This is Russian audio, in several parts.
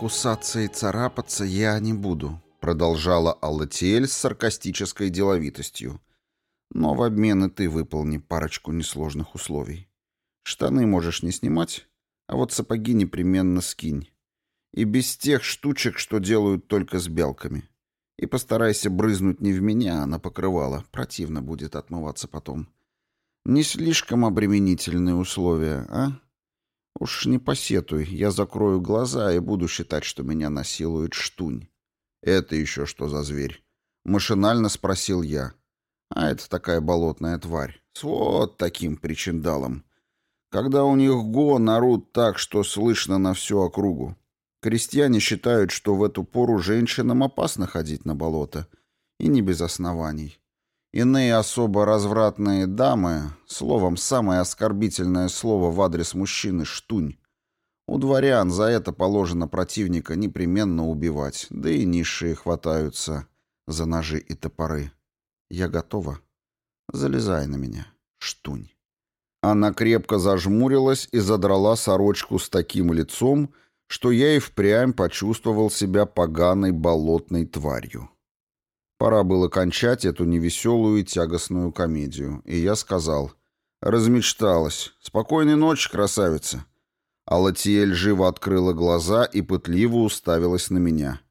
кусаться и царапаться я не буду», — продолжала Аллатиэль с саркастической деловитостью. «Но в обмен и ты выполни парочку несложных условий. Штаны можешь не снимать, а вот сапоги непременно скинь. И без тех штучек, что делают только с белками. И постарайся брызнуть не в меня, а на покрывало. Противно будет отмываться потом. Не слишком обременительные условия, а?» Уж не посетуй, я закрою глаза и буду считать, что меня насилует штунь. Это еще что за зверь? Машинально спросил я. А это такая болотная тварь. С вот таким причиндалом. Когда у них го орут так, что слышно на всю округу. Крестьяне считают, что в эту пору женщинам опасно ходить на болото. И не без оснований. Иные особо развратные дамы, словом, самое оскорбительное слово в адрес мужчины — штунь. У дворян за это положено противника непременно убивать, да и низшие хватаются за ножи и топоры. Я готова. Залезай на меня, штунь. Она крепко зажмурилась и задрала сорочку с таким лицом, что я и впрямь почувствовал себя поганой болотной тварью. Пора было кончать эту невеселую и тягостную комедию, и я сказал «Размечталась. Спокойной ночи, красавица». А Латиэль живо открыла глаза и пытливо уставилась на меня.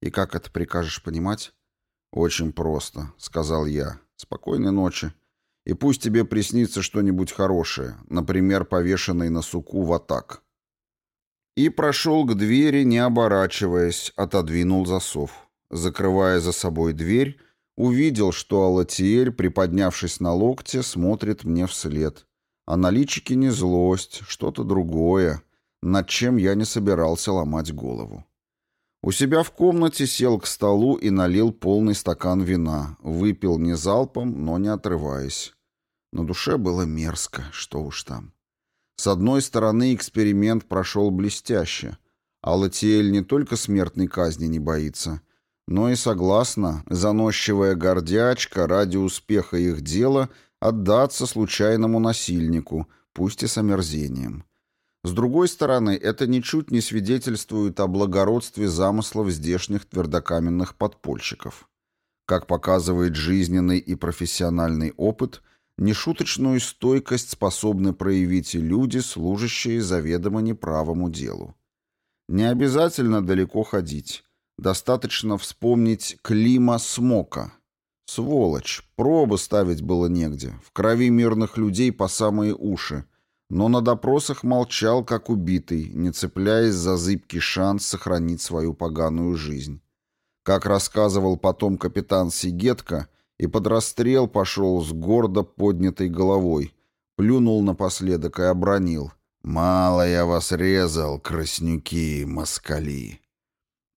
«И как это прикажешь понимать?» «Очень просто», — сказал я. «Спокойной ночи. И пусть тебе приснится что-нибудь хорошее, например, повешенный на суку в атак». И прошел к двери, не оборачиваясь, отодвинул засов закрывая за собой дверь, увидел, что Алатиэль, приподнявшись на локте, смотрит мне вслед. А на личике не злость, что-то другое, над чем я не собирался ломать голову. У себя в комнате сел к столу и налил полный стакан вина, выпил не залпом, но не отрываясь. На душе было мерзко, что уж там. С одной стороны, эксперимент прошел блестяще. Алатиэль не только смертной казни не боится, но и согласна, заносчивая гордячка ради успеха их дела отдаться случайному насильнику, пусть и с омерзением. С другой стороны, это ничуть не свидетельствует о благородстве замыслов здешних твердокаменных подпольщиков. Как показывает жизненный и профессиональный опыт, нешуточную стойкость способны проявить и люди, служащие заведомо неправому делу. Не обязательно далеко ходить. Достаточно вспомнить Клима Смока. Сволочь, пробы ставить было негде, в крови мирных людей по самые уши, но на допросах молчал, как убитый, не цепляясь за зыбкий шанс сохранить свою поганую жизнь. Как рассказывал потом капитан Сигетка, и под расстрел пошел с гордо поднятой головой, плюнул напоследок и обронил. «Мало я вас резал, краснюки, москали!»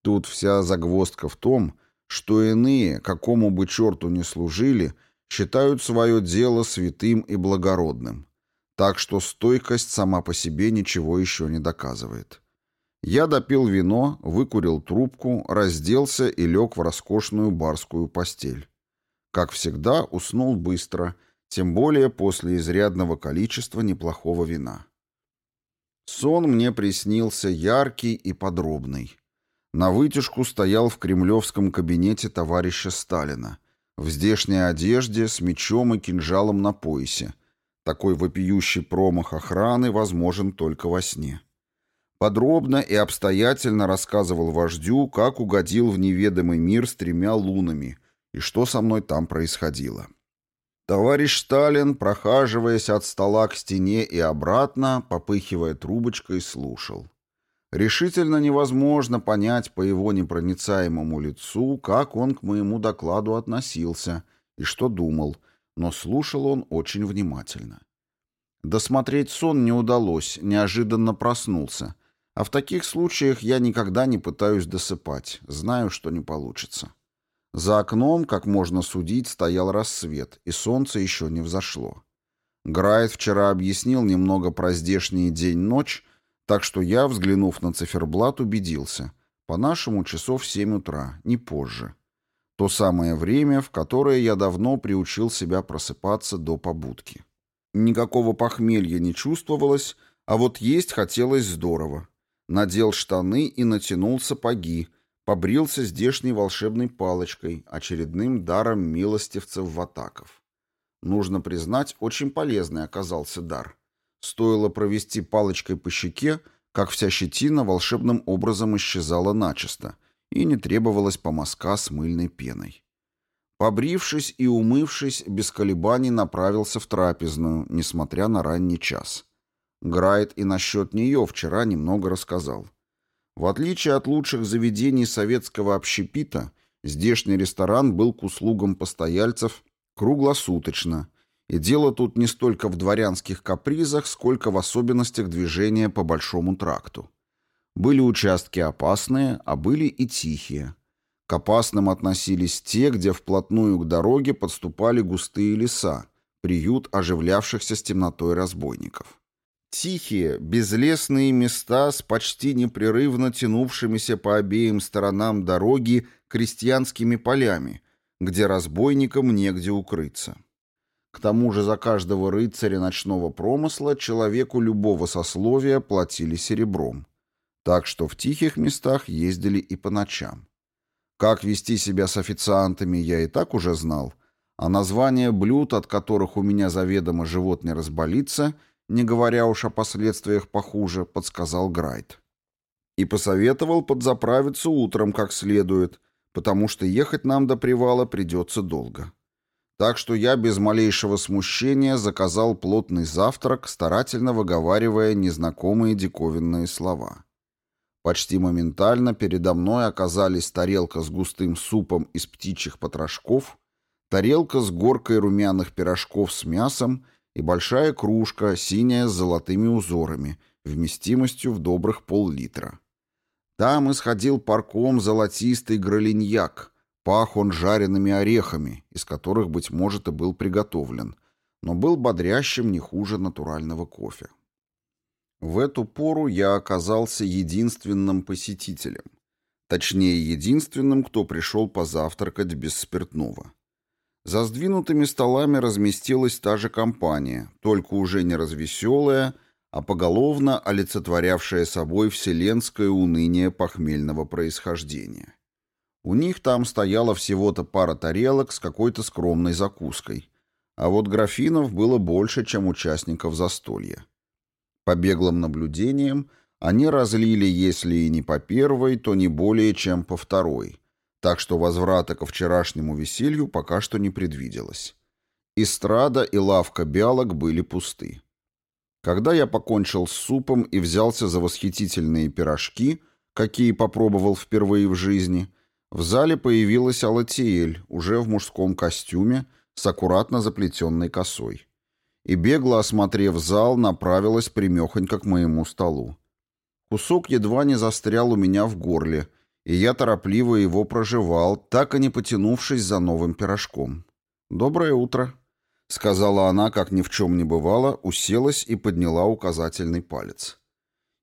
Тут вся загвоздка в том, что иные, какому бы черту ни служили, считают свое дело святым и благородным. Так что стойкость сама по себе ничего еще не доказывает. Я допил вино, выкурил трубку, разделся и лег в роскошную барскую постель. Как всегда, уснул быстро, тем более после изрядного количества неплохого вина. Сон мне приснился яркий и подробный. На вытяжку стоял в кремлевском кабинете товарища Сталина, в здешней одежде с мечом и кинжалом на поясе. Такой вопиющий промах охраны возможен только во сне. Подробно и обстоятельно рассказывал вождю, как угодил в неведомый мир с тремя лунами и что со мной там происходило. Товарищ Сталин, прохаживаясь от стола к стене и обратно, попыхивая трубочкой, слушал. Решительно невозможно понять по его непроницаемому лицу, как он к моему докладу относился и что думал, но слушал он очень внимательно. Досмотреть сон не удалось, неожиданно проснулся. А в таких случаях я никогда не пытаюсь досыпать, знаю, что не получится. За окном, как можно судить, стоял рассвет, и солнце еще не взошло. Грайт вчера объяснил немного про здешний день-ночь, так что я, взглянув на циферблат, убедился. По-нашему часов семь утра, не позже. То самое время, в которое я давно приучил себя просыпаться до побудки. Никакого похмелья не чувствовалось, а вот есть хотелось здорово. надел штаны и натянул сапоги, побрился здешней волшебной палочкой, очередным даром милостивцев-ватаков. Нужно признать, очень полезный оказался дар. Стоило провести палочкой по щеке, как вся щетина волшебным образом исчезала начисто, и не требовалась помазка с мыльной пеной. Побрившись и умывшись, без колебаний направился в трапезную, несмотря на ранний час. Грайт и насчет нее вчера немного рассказал. В отличие от лучших заведений советского общепита, здешний ресторан был к услугам постояльцев круглосуточно, и дело тут не столько в дворянских капризах, сколько в особенностях движения по Большому тракту. Были участки опасные, а были и тихие. К опасным относились те, где вплотную к дороге подступали густые леса, приют оживлявшихся с темнотой разбойников. Тихие, безлесные места с почти непрерывно тянувшимися по обеим сторонам дороги крестьянскими полями, где разбойникам негде укрыться. К тому же за каждого рыцаря ночного промысла человеку любого сословия платили серебром. Так что в тихих местах ездили и по ночам. Как вести себя с официантами, я и так уже знал, а название блюд, от которых у меня заведомо живот не разболится – не говоря уж о последствиях похуже, подсказал Грайт. И посоветовал подзаправиться утром как следует, потому что ехать нам до привала придется долго. Так что я без малейшего смущения заказал плотный завтрак, старательно выговаривая незнакомые диковинные слова. Почти моментально передо мной оказались тарелка с густым супом из птичьих потрошков, тарелка с горкой румяных пирожков с мясом и большая кружка, синяя с золотыми узорами, вместимостью в добрых пол-литра. Там исходил парком золотистый гролиньяк, пах он жареными орехами, из которых, быть может, и был приготовлен, но был бодрящим не хуже натурального кофе. В эту пору я оказался единственным посетителем. Точнее, единственным, кто пришел позавтракать без спиртного. За сдвинутыми столами разместилась та же компания, только уже не развеселая, а поголовно олицетворявшая собой вселенское уныние похмельного происхождения. У них там стояла всего-то пара тарелок с какой-то скромной закуской, а вот графинов было больше, чем участников застолья. По беглым наблюдениям они разлили, если и не по первой, то не более чем по второй – так что возврата ко вчерашнему веселью пока что не предвиделось. Истрада и лавка биалок были пусты. Когда я покончил с супом и взялся за восхитительные пирожки, какие попробовал впервые в жизни, в зале появилась Алатиэль, уже в мужском костюме, с аккуратно заплетенной косой. И бегло осмотрев зал, направилась примехонько к моему столу. Кусок едва не застрял у меня в горле — и я торопливо его прожевал, так и не потянувшись за новым пирожком. «Доброе утро», — сказала она, как ни в чем не бывало, уселась и подняла указательный палец.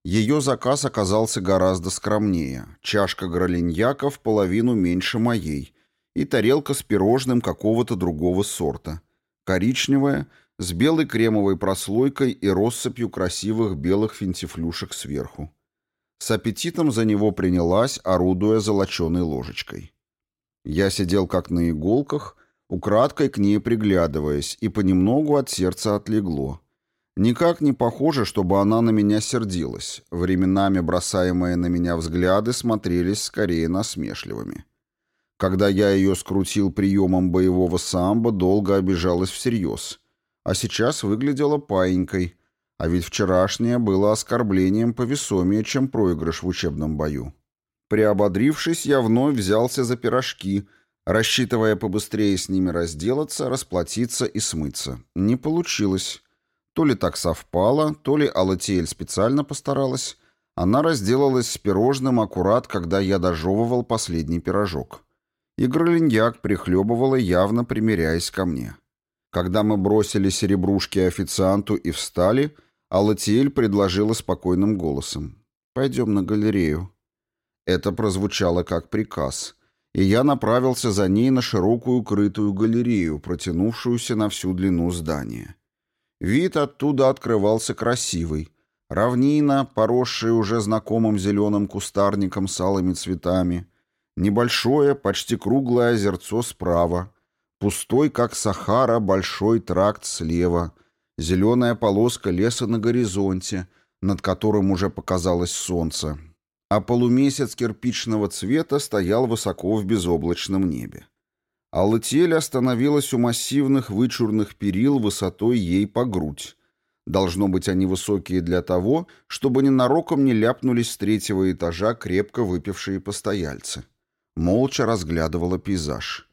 Ее заказ оказался гораздо скромнее. Чашка гролиньяка в половину меньше моей и тарелка с пирожным какого-то другого сорта. Коричневая, с белой кремовой прослойкой и россыпью красивых белых финтифлюшек сверху. С аппетитом за него принялась, орудуя золоченой ложечкой. Я сидел как на иголках, украдкой к ней приглядываясь, и понемногу от сердца отлегло. Никак не похоже, чтобы она на меня сердилась. Временами бросаемые на меня взгляды смотрелись скорее насмешливыми. Когда я ее скрутил приемом боевого самбо, долго обижалась всерьез. А сейчас выглядела паинькой, а ведь вчерашнее было оскорблением повесомее, чем проигрыш в учебном бою. Приободрившись, я вновь взялся за пирожки, рассчитывая побыстрее с ними разделаться, расплатиться и смыться. Не получилось. То ли так совпало, то ли Алатиэль специально постаралась. Она разделалась с пирожным аккурат, когда я дожевывал последний пирожок. И Гролиньяк прихлебывала, явно примиряясь ко мне. Когда мы бросили серебрушки официанту и встали — а Латиэль предложила спокойным голосом. «Пойдем на галерею». Это прозвучало как приказ, и я направился за ней на широкую крытую галерею, протянувшуюся на всю длину здания. Вид оттуда открывался красивый. Равнина, поросшая уже знакомым зеленым кустарником с алыми цветами. Небольшое, почти круглое озерцо справа. Пустой, как Сахара, большой тракт слева. Зеленая полоска леса на горизонте, над которым уже показалось солнце. А полумесяц кирпичного цвета стоял высоко в безоблачном небе. Аллатиэль остановилась у массивных вычурных перил высотой ей по грудь. Должно быть, они высокие для того, чтобы ненароком не ляпнулись с третьего этажа крепко выпившие постояльцы. Молча разглядывала пейзаж.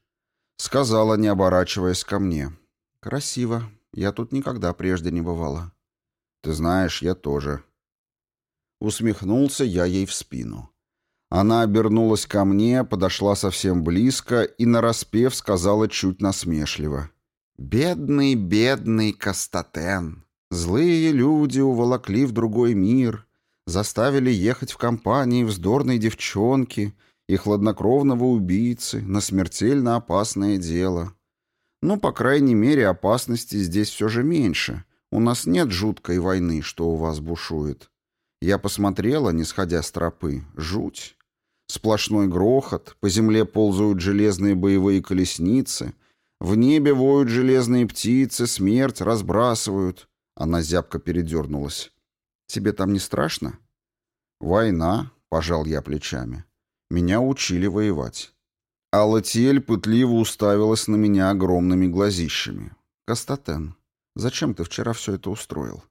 Сказала, не оборачиваясь ко мне. «Красиво. Я тут никогда прежде не бывала». «Ты знаешь, я тоже». Усмехнулся я ей в спину. Она обернулась ко мне, подошла совсем близко и нараспев сказала чуть насмешливо. «Бедный, бедный Кастатен! Злые люди уволокли в другой мир, заставили ехать в компании вздорной девчонки и хладнокровного убийцы на смертельно опасное дело. Ну, по крайней мере, опасности здесь все же меньше. У нас нет жуткой войны, что у вас бушует. Я посмотрела, не сходя с тропы. Жуть. Сплошной грохот, по земле ползают железные боевые колесницы, в небе воют железные птицы, смерть разбрасывают. Она зябко передернулась. «Тебе там не страшно?» «Война», — пожал я плечами. «Меня учили воевать». Алатиэль пытливо уставилась на меня огромными глазищами. «Кастатен, зачем ты вчера все это устроил?»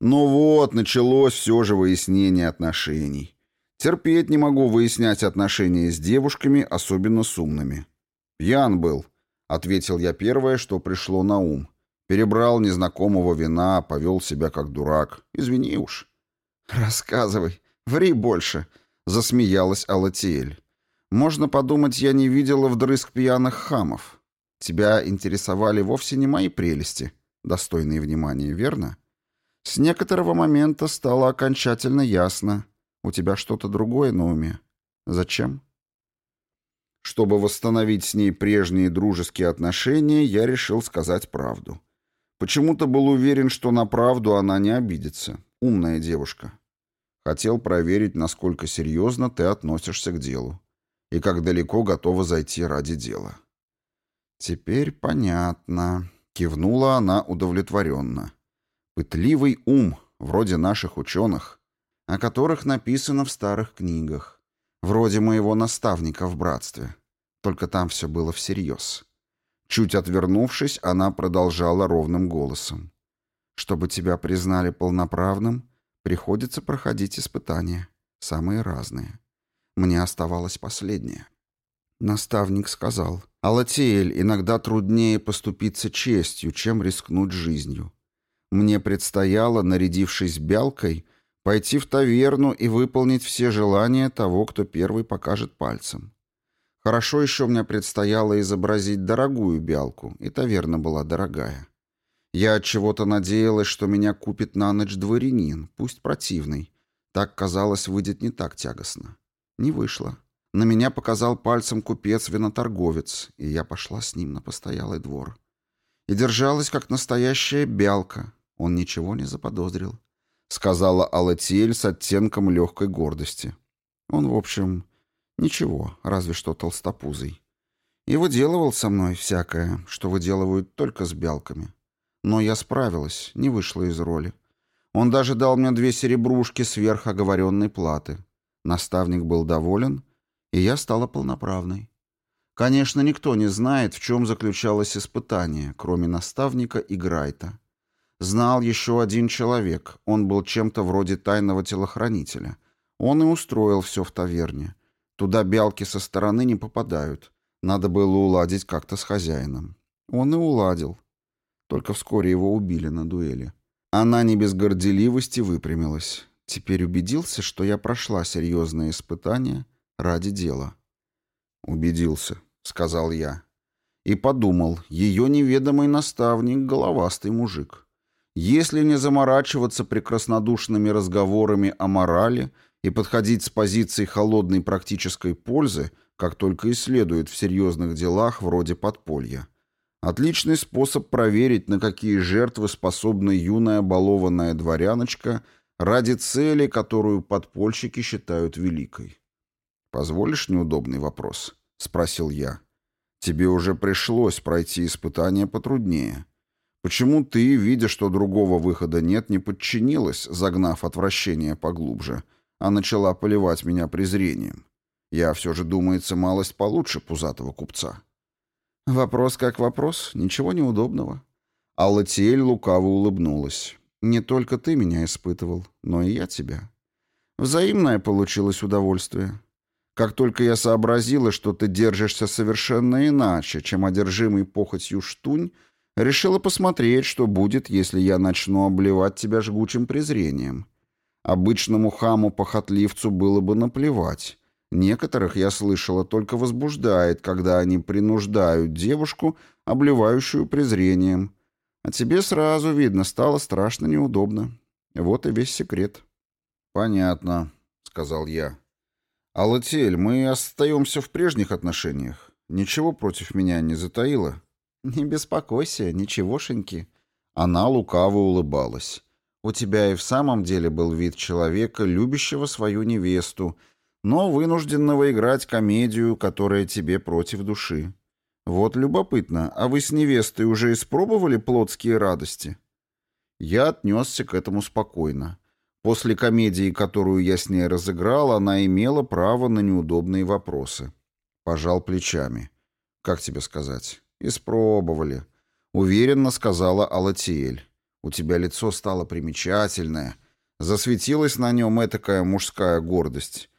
«Ну вот, началось все же выяснение отношений. Терпеть не могу выяснять отношения с девушками, особенно с умными. «Пьян был», — ответил я первое, что пришло на ум. Перебрал незнакомого вина, повел себя как дурак. Извини уж. «Рассказывай, ври больше», — засмеялась Алатиэль. «Можно подумать, я не видела вдрызг пьяных хамов. Тебя интересовали вовсе не мои прелести, достойные внимания, верно? С некоторого момента стало окончательно ясно. У тебя что-то другое на уме. Зачем? Чтобы восстановить с ней прежние дружеские отношения, я решил сказать правду. Почему-то был уверен, что на правду она не обидится. Умная девушка. Хотел проверить, насколько серьезно ты относишься к делу и как далеко готова зайти ради дела. «Теперь понятно», — кивнула она удовлетворенно. «Пытливый ум, вроде наших ученых, о которых написано в старых книгах, вроде моего наставника в братстве. Только там все было всерьез. Чуть отвернувшись, она продолжала ровным голосом. «Чтобы тебя признали полноправным, приходится проходить испытания, самые разные. Мне оставалось последнее». Наставник сказал, «Алатиэль, иногда труднее поступиться честью, чем рискнуть жизнью. Мне предстояло, нарядившись бялкой, Пойти в таверну и выполнить все желания того, кто первый покажет пальцем. Хорошо еще мне предстояло изобразить дорогую бялку, и таверна была дорогая. Я от чего-то надеялась, что меня купит на ночь дворянин, пусть противный. Так, казалось, выйдет не так тягостно. Не вышло. На меня показал пальцем купец-виноторговец, и я пошла с ним на постоялый двор. И держалась, как настоящая бялка. Он ничего не заподозрил сказала Алатиэль с оттенком легкой гордости. Он, в общем, ничего, разве что толстопузый. И выделывал со мной всякое, что выделывают только с белками. Но я справилась, не вышла из роли. Он даже дал мне две серебрушки сверх оговоренной платы. Наставник был доволен, и я стала полноправной. Конечно, никто не знает, в чем заключалось испытание, кроме наставника и Грайта. Знал еще один человек, он был чем-то вроде тайного телохранителя. Он и устроил все в таверне. Туда белки со стороны не попадают. Надо было уладить как-то с хозяином. Он и уладил. Только вскоре его убили на дуэли. Она не без горделивости выпрямилась. Теперь убедился, что я прошла серьезное испытание ради дела. «Убедился», — сказал я. И подумал, ее неведомый наставник — головастый мужик. Если не заморачиваться прекраснодушными разговорами о морали и подходить с позиции холодной практической пользы, как только и следует в серьезных делах вроде подполья. Отличный способ проверить, на какие жертвы способна юная балованная дворяночка ради цели, которую подпольщики считают великой. «Позволишь неудобный вопрос?» — спросил я. «Тебе уже пришлось пройти испытание потруднее. Почему ты, видя, что другого выхода нет, не подчинилась, загнав отвращение поглубже, а начала поливать меня презрением? Я все же, думается, малость получше пузатого купца». «Вопрос как вопрос, ничего неудобного». Алла Тиэль лукаво улыбнулась. «Не только ты меня испытывал, но и я тебя. Взаимное получилось удовольствие. Как только я сообразила, что ты держишься совершенно иначе, чем одержимый похотью штунь, решила посмотреть, что будет, если я начну обливать тебя жгучим презрением. Обычному хаму-похотливцу было бы наплевать». Некоторых, я слышала, только возбуждает, когда они принуждают девушку, обливающую презрением. А тебе сразу видно, стало страшно неудобно. Вот и весь секрет. «Понятно», — сказал я. «Алатель, мы остаемся в прежних отношениях. Ничего против меня не затаила?» «Не беспокойся, ничегошеньки». Она лукаво улыбалась. «У тебя и в самом деле был вид человека, любящего свою невесту, — но вынужденного играть комедию, которая тебе против души. Вот любопытно, а вы с невестой уже испробовали плотские радости? Я отнесся к этому спокойно. После комедии, которую я с ней разыграл, она имела право на неудобные вопросы. Пожал плечами. Как тебе сказать? Испробовали. Уверенно сказала Алатиэль. У тебя лицо стало примечательное. Засветилась на нем этакая мужская гордость.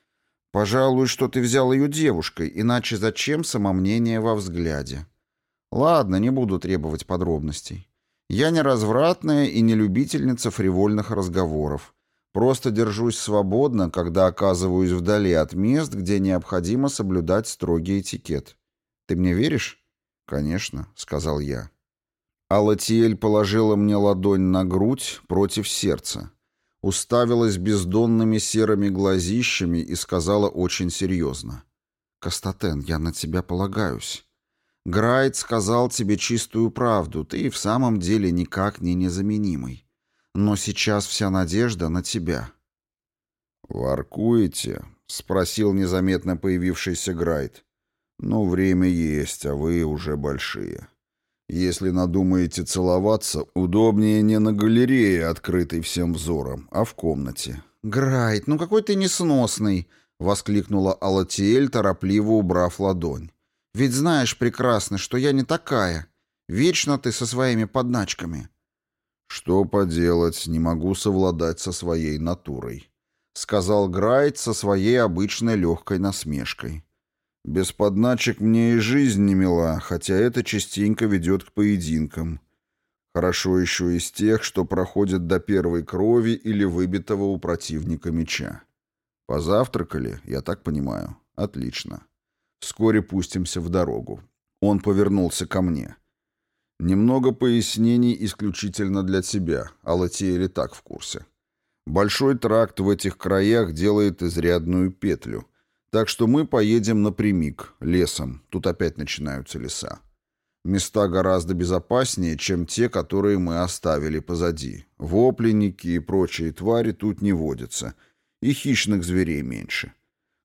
Пожалуй, что ты взял ее девушкой, иначе зачем самомнение во взгляде? Ладно, не буду требовать подробностей. Я не развратная и не любительница фривольных разговоров. Просто держусь свободно, когда оказываюсь вдали от мест, где необходимо соблюдать строгий этикет. Ты мне веришь? Конечно, сказал я. Алатиэль положила мне ладонь на грудь против сердца уставилась бездонными серыми глазищами и сказала очень серьезно. «Кастатен, я на тебя полагаюсь. Грайт сказал тебе чистую правду, ты в самом деле никак не незаменимый. Но сейчас вся надежда на тебя». «Воркуете?» — спросил незаметно появившийся Грайт. «Ну, время есть, а вы уже большие». Если надумаете целоваться, удобнее не на галерее, открытой всем взором, а в комнате. «Грайт, ну какой ты несносный!» — воскликнула Алатиэль, торопливо убрав ладонь. «Ведь знаешь прекрасно, что я не такая. Вечно ты со своими подначками». «Что поделать, не могу совладать со своей натурой», — сказал Грайт со своей обычной легкой насмешкой. Без подначек мне и жизнь не мила, хотя это частенько ведет к поединкам. Хорошо еще из тех, что проходят до первой крови или выбитого у противника меча. Позавтракали, я так понимаю. Отлично. Вскоре пустимся в дорогу. Он повернулся ко мне. Немного пояснений исключительно для тебя, а Латиэль так в курсе. Большой тракт в этих краях делает изрядную петлю — так что мы поедем напрямик, лесом. Тут опять начинаются леса. Места гораздо безопаснее, чем те, которые мы оставили позади. Вопленники и прочие твари тут не водятся. И хищных зверей меньше.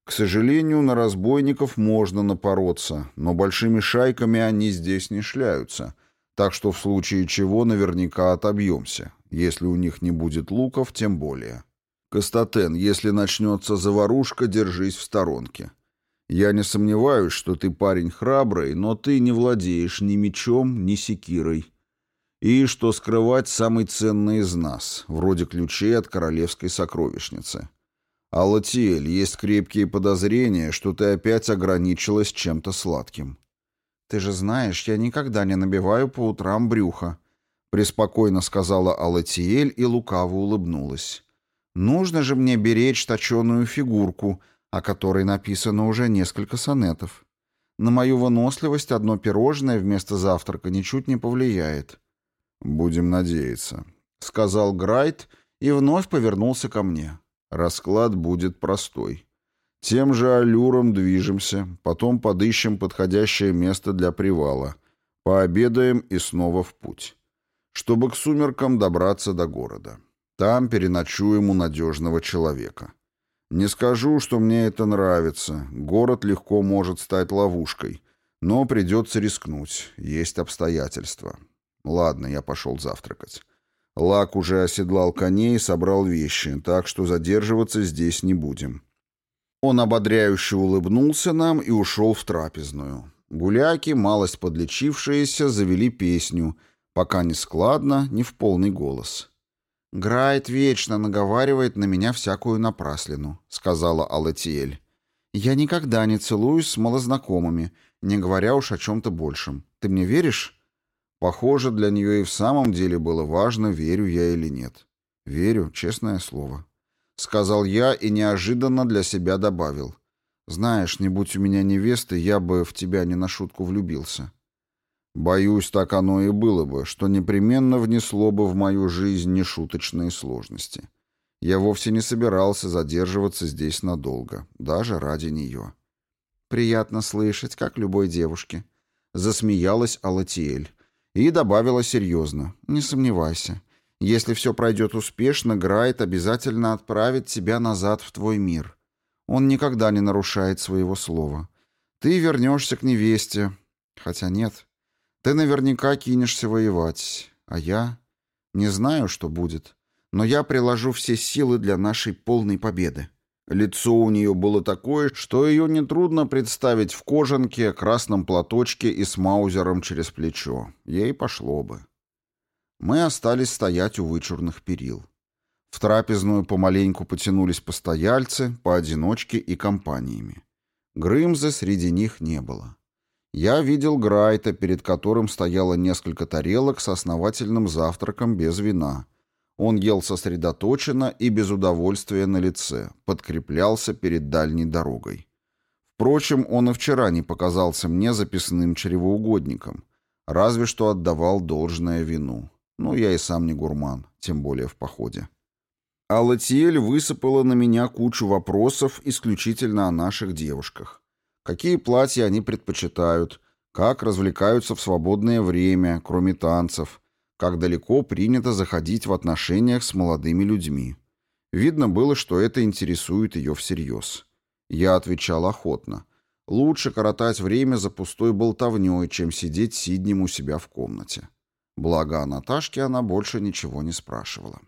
К сожалению, на разбойников можно напороться, но большими шайками они здесь не шляются. Так что в случае чего наверняка отобьемся. Если у них не будет луков, тем более. Кастатен, если начнется заварушка, держись в сторонке. Я не сомневаюсь, что ты парень храбрый, но ты не владеешь ни мечом, ни секирой. И что скрывать самый ценный из нас, вроде ключей от королевской сокровищницы. Алатиэль, есть крепкие подозрения, что ты опять ограничилась чем-то сладким. Ты же знаешь, я никогда не набиваю по утрам брюха, преспокойно сказала Алатиэль и лукаво улыбнулась. Нужно же мне беречь точеную фигурку, о которой написано уже несколько сонетов. На мою выносливость одно пирожное вместо завтрака ничуть не повлияет. «Будем надеяться», — сказал Грайт и вновь повернулся ко мне. «Расклад будет простой. Тем же аллюром движемся, потом подыщем подходящее место для привала, пообедаем и снова в путь, чтобы к сумеркам добраться до города». Там переночуем у надежного человека. Не скажу, что мне это нравится. Город легко может стать ловушкой. Но придется рискнуть. Есть обстоятельства. Ладно, я пошел завтракать. Лак уже оседлал коней и собрал вещи, так что задерживаться здесь не будем. Он ободряюще улыбнулся нам и ушел в трапезную. Гуляки, малость подлечившиеся, завели песню, пока не складно, не в полный голос. «Грайт вечно наговаривает на меня всякую напраслину», — сказала Алатиэль. «Я никогда не целуюсь с малознакомыми, не говоря уж о чем-то большем. Ты мне веришь?» Похоже, для нее и в самом деле было важно, верю я или нет. «Верю, честное слово», — сказал я и неожиданно для себя добавил. «Знаешь, не будь у меня невесты, я бы в тебя не на шутку влюбился». Боюсь, так оно и было бы, что непременно внесло бы в мою жизнь нешуточные сложности. Я вовсе не собирался задерживаться здесь надолго, даже ради нее. «Приятно слышать, как любой девушке», — засмеялась Алатиэль и добавила серьезно. «Не сомневайся. Если все пройдет успешно, Грайт обязательно отправит тебя назад в твой мир. Он никогда не нарушает своего слова. Ты вернешься к невесте. Хотя нет, ты наверняка кинешься воевать, а я не знаю, что будет, но я приложу все силы для нашей полной победы». Лицо у нее было такое, что ее нетрудно представить в кожанке, красном платочке и с маузером через плечо. Ей пошло бы. Мы остались стоять у вычурных перил. В трапезную помаленьку потянулись постояльцы, поодиночке и компаниями. Грымзы среди них не было. Я видел Грайта, перед которым стояло несколько тарелок с основательным завтраком без вина. Он ел сосредоточенно и без удовольствия на лице, подкреплялся перед дальней дорогой. Впрочем, он и вчера не показался мне записным чревоугодником, разве что отдавал должное вину. Но я и сам не гурман, тем более в походе. А Латиэль высыпала на меня кучу вопросов исключительно о наших девушках какие платья они предпочитают, как развлекаются в свободное время, кроме танцев, как далеко принято заходить в отношениях с молодыми людьми. Видно было, что это интересует ее всерьез. Я отвечал охотно. Лучше коротать время за пустой болтовней, чем сидеть сиднем у себя в комнате. Благо о Наташке она больше ничего не спрашивала.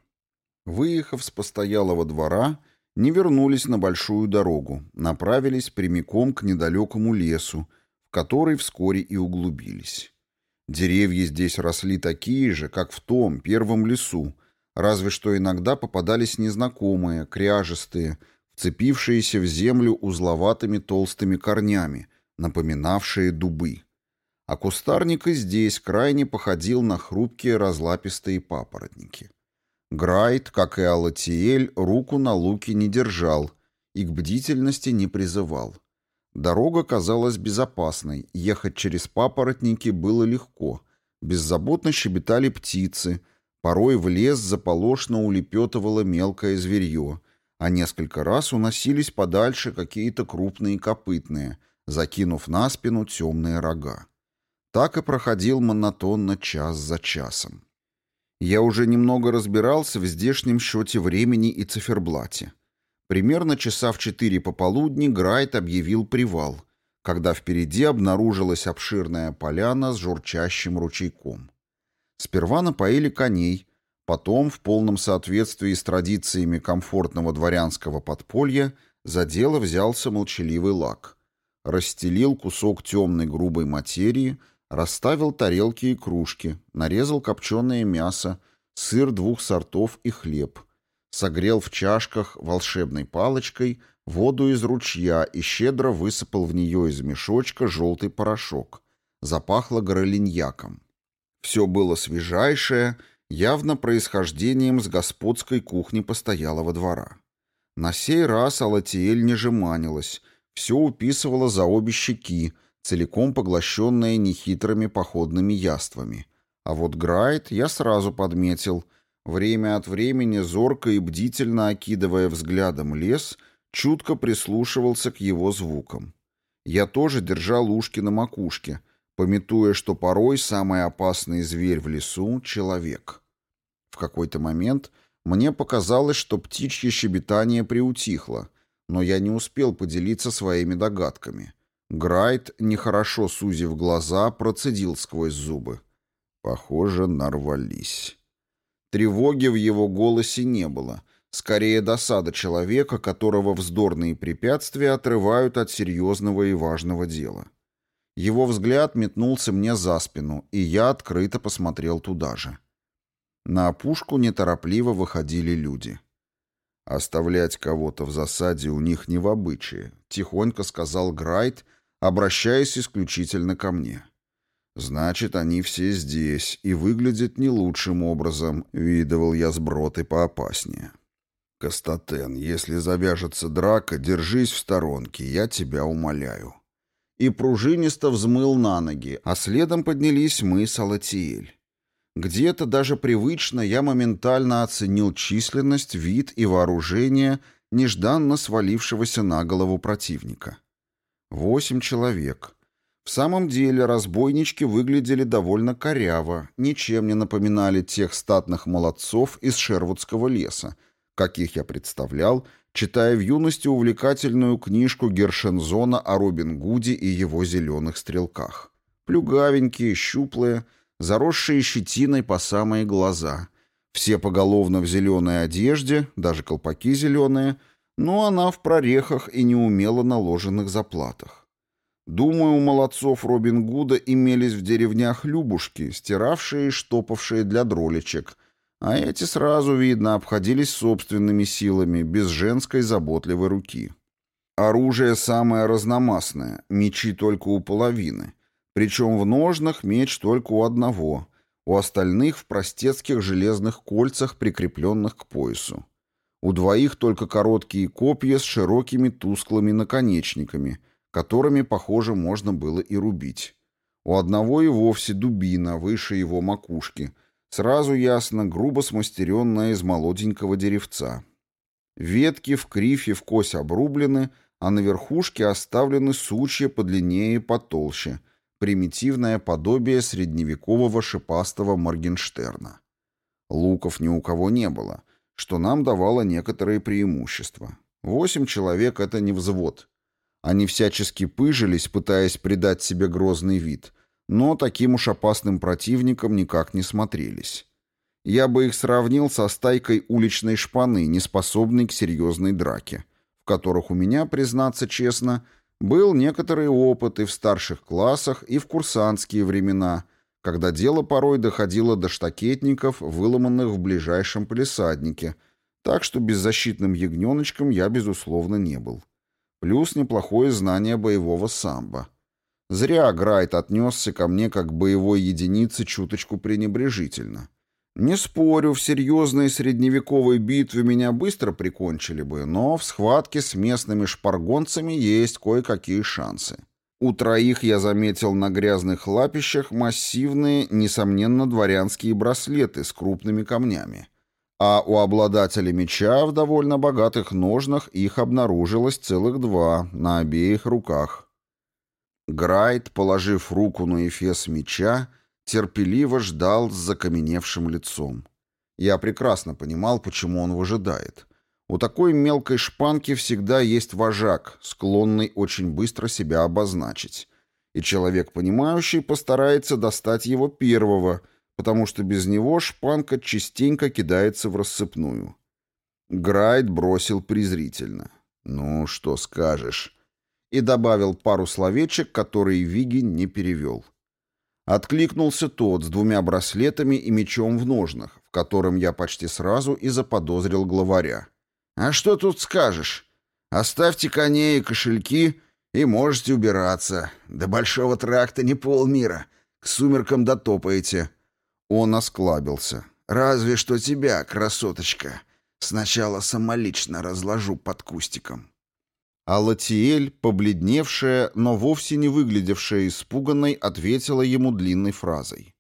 Выехав с постоялого двора, не вернулись на большую дорогу, направились прямиком к недалекому лесу, в который вскоре и углубились. Деревья здесь росли такие же, как в том первом лесу, разве что иногда попадались незнакомые, кряжестые, вцепившиеся в землю узловатыми толстыми корнями, напоминавшие дубы. А кустарник и здесь крайне походил на хрупкие разлапистые папоротники. Грайт, как и Алатиэль, руку на луке не держал и к бдительности не призывал. Дорога казалась безопасной, ехать через папоротники было легко. Беззаботно щебетали птицы, порой в лес заполошно улепетывало мелкое зверье, а несколько раз уносились подальше какие-то крупные копытные, закинув на спину темные рога. Так и проходил монотонно час за часом. Я уже немного разбирался в здешнем счете времени и циферблате. Примерно часа в четыре пополудни Грайт объявил привал, когда впереди обнаружилась обширная поляна с журчащим ручейком. Сперва напоили коней, потом, в полном соответствии с традициями комфортного дворянского подполья, за дело взялся молчаливый лак. Расстелил кусок темной грубой материи, Расставил тарелки и кружки, нарезал копченое мясо, сыр двух сортов и хлеб. Согрел в чашках волшебной палочкой воду из ручья и щедро высыпал в нее из мешочка желтый порошок. Запахло горолиньяком. Все было свежайшее, явно происхождением с господской кухни постоялого двора. На сей раз Алатиэль не жеманилась, все уписывала за обе щеки, целиком поглощенная нехитрыми походными яствами. А вот Грайт я сразу подметил, время от времени, зорко и бдительно окидывая взглядом лес, чутко прислушивался к его звукам. Я тоже держал ушки на макушке, пометуя, что порой самый опасный зверь в лесу — человек. В какой-то момент Мне показалось, что птичье щебетание приутихло, но я не успел поделиться своими догадками. Грайт, нехорошо сузив глаза, процедил сквозь зубы. Похоже, нарвались. Тревоги в его голосе не было. Скорее, досада человека, которого вздорные препятствия отрывают от серьезного и важного дела. Его взгляд метнулся мне за спину, и я открыто посмотрел туда же. На опушку неторопливо выходили люди. «Оставлять кого-то в засаде у них не в обычае», — тихонько сказал Грайт, обращаясь исключительно ко мне. «Значит, они все здесь и выглядят не лучшим образом», — видывал я сброты поопаснее. «Кастатен, если завяжется драка, держись в сторонке, я тебя умоляю». И пружинисто взмыл на ноги, а следом поднялись мы с Алатиэль. Где-то даже привычно я моментально оценил численность, вид и вооружение нежданно свалившегося на голову противника. Восемь человек. В самом деле разбойнички выглядели довольно коряво, ничем не напоминали тех статных молодцов из Шервудского леса, каких я представлял, читая в юности увлекательную книжку Гершензона о Робин Гуде и его зеленых стрелках. Плюгавенькие, щуплые — заросшие щетиной по самые глаза. Все поголовно в зеленой одежде, даже колпаки зеленые, но она в прорехах и неумело наложенных заплатах. Думаю, у молодцов Робин Гуда имелись в деревнях любушки, стиравшие и штопавшие для дролечек, а эти сразу, видно, обходились собственными силами, без женской заботливой руки. Оружие самое разномастное, мечи только у половины — причем в ножнах меч только у одного, у остальных в простецких железных кольцах, прикрепленных к поясу. У двоих только короткие копья с широкими тусклыми наконечниками, которыми, похоже, можно было и рубить. У одного и вовсе дубина выше его макушки, сразу ясно грубо смастеренная из молоденького деревца. Ветки в крифе в кось обрублены, а на верхушке оставлены сучья подлиннее и потолще, примитивное подобие средневекового шипастого Моргенштерна. Луков ни у кого не было, что нам давало некоторые преимущества. Восемь человек — это не взвод. Они всячески пыжились, пытаясь придать себе грозный вид, но таким уж опасным противником никак не смотрелись. Я бы их сравнил со стайкой уличной шпаны, неспособной к серьезной драке, в которых у меня, признаться честно, — был некоторый опыт и в старших классах, и в курсантские времена, когда дело порой доходило до штакетников, выломанных в ближайшем палисаднике, так что беззащитным ягненочком я, безусловно, не был. Плюс неплохое знание боевого самбо. Зря Грайт отнесся ко мне как к боевой единице чуточку пренебрежительно. Не спорю, в серьезной средневековой битве меня быстро прикончили бы, но в схватке с местными шпаргонцами есть кое-какие шансы. У троих я заметил на грязных лапищах массивные, несомненно, дворянские браслеты с крупными камнями. А у обладателя меча в довольно богатых ножнах их обнаружилось целых два на обеих руках. Грайт, положив руку на эфес меча, терпеливо ждал с закаменевшим лицом. Я прекрасно понимал, почему он выжидает. У такой мелкой шпанки всегда есть вожак, склонный очень быстро себя обозначить. И человек, понимающий, постарается достать его первого, потому что без него шпанка частенько кидается в рассыпную. Грайд бросил презрительно. «Ну, что скажешь?» И добавил пару словечек, которые Виги не перевел. Откликнулся тот с двумя браслетами и мечом в ножнах, в котором я почти сразу и заподозрил главаря. «А что тут скажешь? Оставьте коней и кошельки, и можете убираться. До большого тракта не полмира. К сумеркам дотопаете». Он осклабился. «Разве что тебя, красоточка. Сначала самолично разложу под кустиком». А Латиэль, побледневшая, но вовсе не выглядевшая испуганной, ответила ему длинной фразой.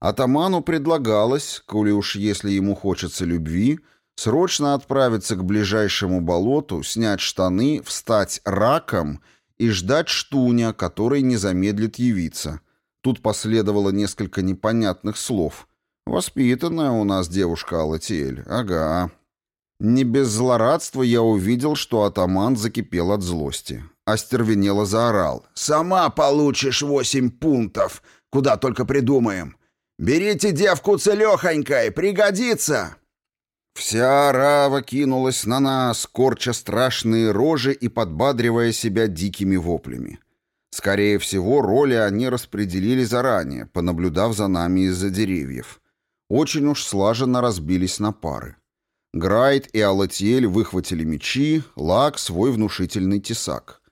Атаману предлагалось, коли уж если ему хочется любви, срочно отправиться к ближайшему болоту, снять штаны, встать раком и ждать штуня, который не замедлит явиться. Тут последовало несколько непонятных слов. Воспитанная у нас девушка Алатиэль, ага. Не без злорадства я увидел, что атаман закипел от злости. Остервенело заорал. «Сама получишь восемь пунктов, куда только придумаем. Берите девку целехонькой, пригодится!» Вся орава кинулась на нас, корча страшные рожи и подбадривая себя дикими воплями. Скорее всего, роли они распределили заранее, понаблюдав за нами из-за деревьев. Очень уж слаженно разбились на пары. Грайт и Алатиэль выхватили мечи, Лак — свой внушительный тесак.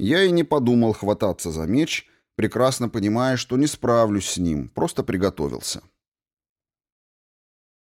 Я и не подумал хвататься за меч, прекрасно понимая, что не справлюсь с ним, просто приготовился.